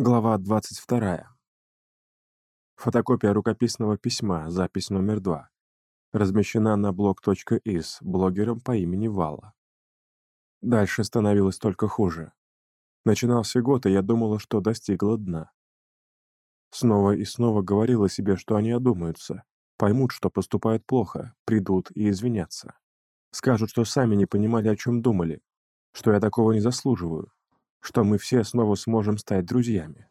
Глава 22. Фотокопия рукописного письма, запись номер 2. Размещена на blog.is блогером по имени Вала. Дальше становилось только хуже. Начинался год, и я думала, что достигла дна. Снова и снова говорила себе, что они одумаются, поймут, что поступают плохо, придут и извинятся. Скажут, что сами не понимали, о чем думали, что я такого не заслуживаю, что мы все снова сможем стать друзьями.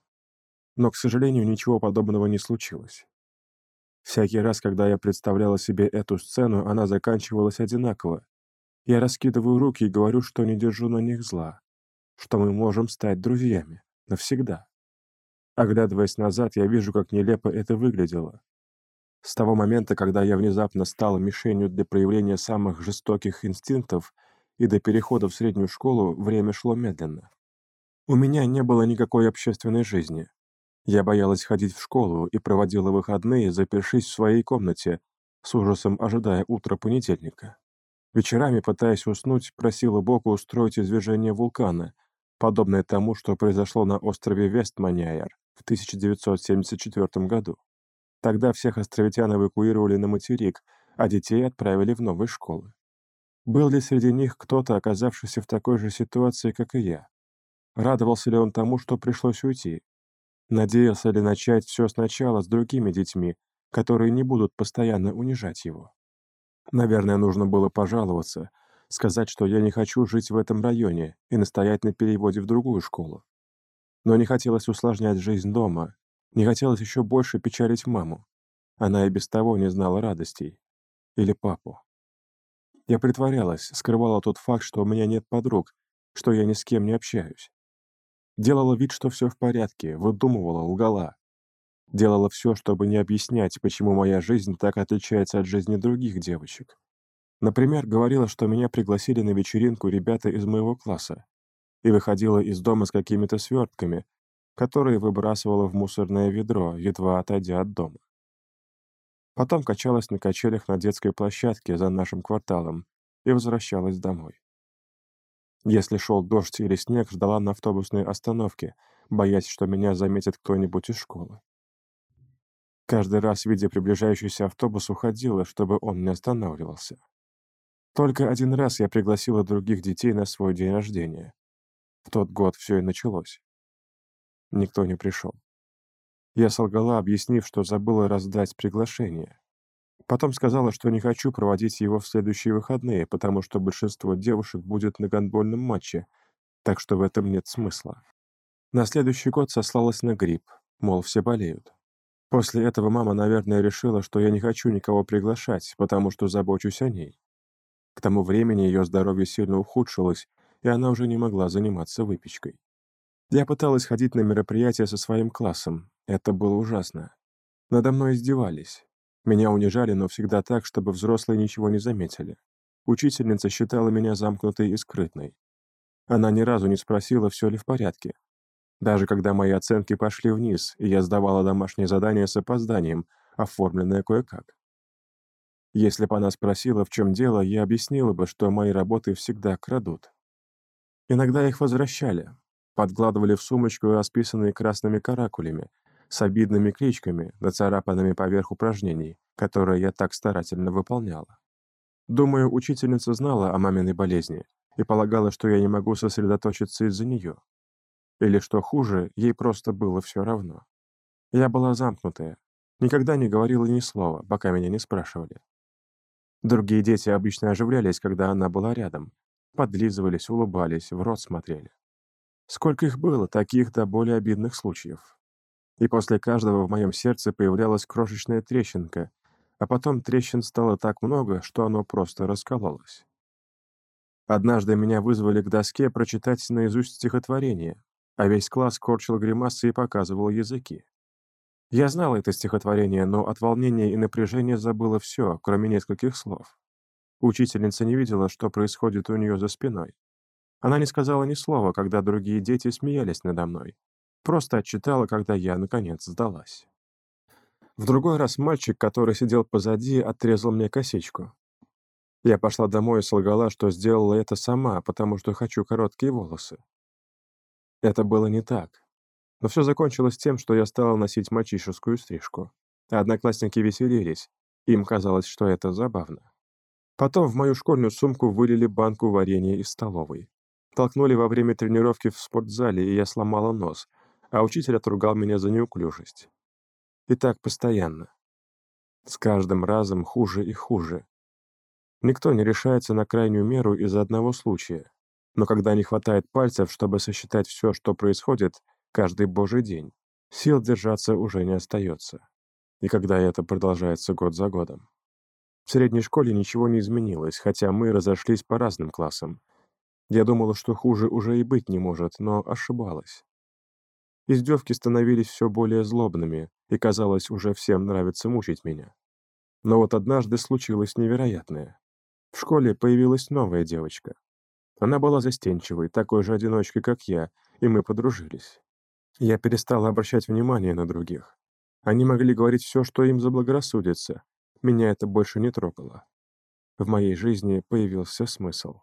Но, к сожалению, ничего подобного не случилось. Всякий раз, когда я представляла себе эту сцену, она заканчивалась одинаково. Я раскидываю руки и говорю, что не держу на них зла, что мы можем стать друзьями. Навсегда. Оглядываясь назад, я вижу, как нелепо это выглядело. С того момента, когда я внезапно стала мишенью для проявления самых жестоких инстинктов и до перехода в среднюю школу, время шло медленно. У меня не было никакой общественной жизни. Я боялась ходить в школу и проводила выходные, запершись в своей комнате, с ужасом ожидая утра понедельника. Вечерами, пытаясь уснуть, просила Бога устроить извержение вулкана, подобное тому, что произошло на острове Вестманяер в 1974 году. Тогда всех островитян эвакуировали на материк, а детей отправили в новые школы. Был ли среди них кто-то, оказавшийся в такой же ситуации, как и я? Радовался ли он тому, что пришлось уйти? Надеялся ли начать все сначала с другими детьми, которые не будут постоянно унижать его? Наверное, нужно было пожаловаться, сказать, что я не хочу жить в этом районе и настоять на переводе в другую школу. Но не хотелось усложнять жизнь дома, не хотелось еще больше печалить маму. Она и без того не знала радостей. Или папу. Я притворялась, скрывала тот факт, что у меня нет подруг, что я ни с кем не общаюсь. Делала вид, что все в порядке, выдумывала, лгала. Делала все, чтобы не объяснять, почему моя жизнь так отличается от жизни других девочек. Например, говорила, что меня пригласили на вечеринку ребята из моего класса, и выходила из дома с какими-то свертками, которые выбрасывала в мусорное ведро, едва отойдя от дома. Потом качалась на качелях на детской площадке за нашим кварталом и возвращалась домой. Если шел дождь или снег, ждала на автобусной остановке, боясь, что меня заметит кто-нибудь из школы. Каждый раз, видя приближающийся автобус, уходила, чтобы он не останавливался. Только один раз я пригласила других детей на свой день рождения. В тот год все и началось. Никто не пришел. Я солгала, объяснив, что забыла раздать приглашение. Потом сказала, что не хочу проводить его в следующие выходные, потому что большинство девушек будет на гандбольном матче, так что в этом нет смысла. На следующий год сослалась на грипп, мол, все болеют. После этого мама, наверное, решила, что я не хочу никого приглашать, потому что забочусь о ней. К тому времени ее здоровье сильно ухудшилось, и она уже не могла заниматься выпечкой. Я пыталась ходить на мероприятия со своим классом. Это было ужасно. Надо мной издевались. Меня унижали, но всегда так, чтобы взрослые ничего не заметили. Учительница считала меня замкнутой и скрытной. Она ни разу не спросила, все ли в порядке. Даже когда мои оценки пошли вниз, и я сдавала домашнее задание с опозданием, оформленное кое-как. Если бы она спросила, в чем дело, я объяснила бы, что мои работы всегда крадут. Иногда их возвращали, подкладывали в сумочку, расписанные красными каракулями, с обидными кличками, нацарапанными поверх упражнений, которые я так старательно выполняла. Думаю, учительница знала о маминой болезни и полагала, что я не могу сосредоточиться из-за нее. Или, что хуже, ей просто было все равно. Я была замкнутая, никогда не говорила ни слова, пока меня не спрашивали. Другие дети обычно оживлялись, когда она была рядом, подлизывались, улыбались, в рот смотрели. Сколько их было, таких до более обидных случаев и после каждого в моем сердце появлялась крошечная трещинка, а потом трещин стало так много, что оно просто раскололось. Однажды меня вызвали к доске прочитать наизусть стихотворение, а весь класс корчил гримасы и показывал языки. Я знала это стихотворение, но от волнения и напряжения забыла все, кроме нескольких слов. Учительница не видела, что происходит у нее за спиной. Она не сказала ни слова, когда другие дети смеялись надо мной, Просто отчитала, когда я, наконец, сдалась. В другой раз мальчик, который сидел позади, отрезал мне косичку. Я пошла домой и солгала, что сделала это сама, потому что хочу короткие волосы. Это было не так. Но все закончилось тем, что я стала носить мальчишескую стрижку. Одноклассники веселились, им казалось, что это забавно. Потом в мою школьную сумку вылили банку варенья из столовой. Толкнули во время тренировки в спортзале, и я сломала нос, а учитель отругал меня за неуклюжесть. И так постоянно. С каждым разом хуже и хуже. Никто не решается на крайнюю меру из-за одного случая. Но когда не хватает пальцев, чтобы сосчитать все, что происходит, каждый божий день, сил держаться уже не остается. И когда это продолжается год за годом. В средней школе ничего не изменилось, хотя мы разошлись по разным классам. Я думала, что хуже уже и быть не может, но ошибалась. Издевки становились все более злобными, и казалось, уже всем нравится мучить меня. Но вот однажды случилось невероятное. В школе появилась новая девочка. Она была застенчивой, такой же одиночкой, как я, и мы подружились. Я перестала обращать внимание на других. Они могли говорить все, что им заблагорассудится. Меня это больше не трогало. В моей жизни появился смысл.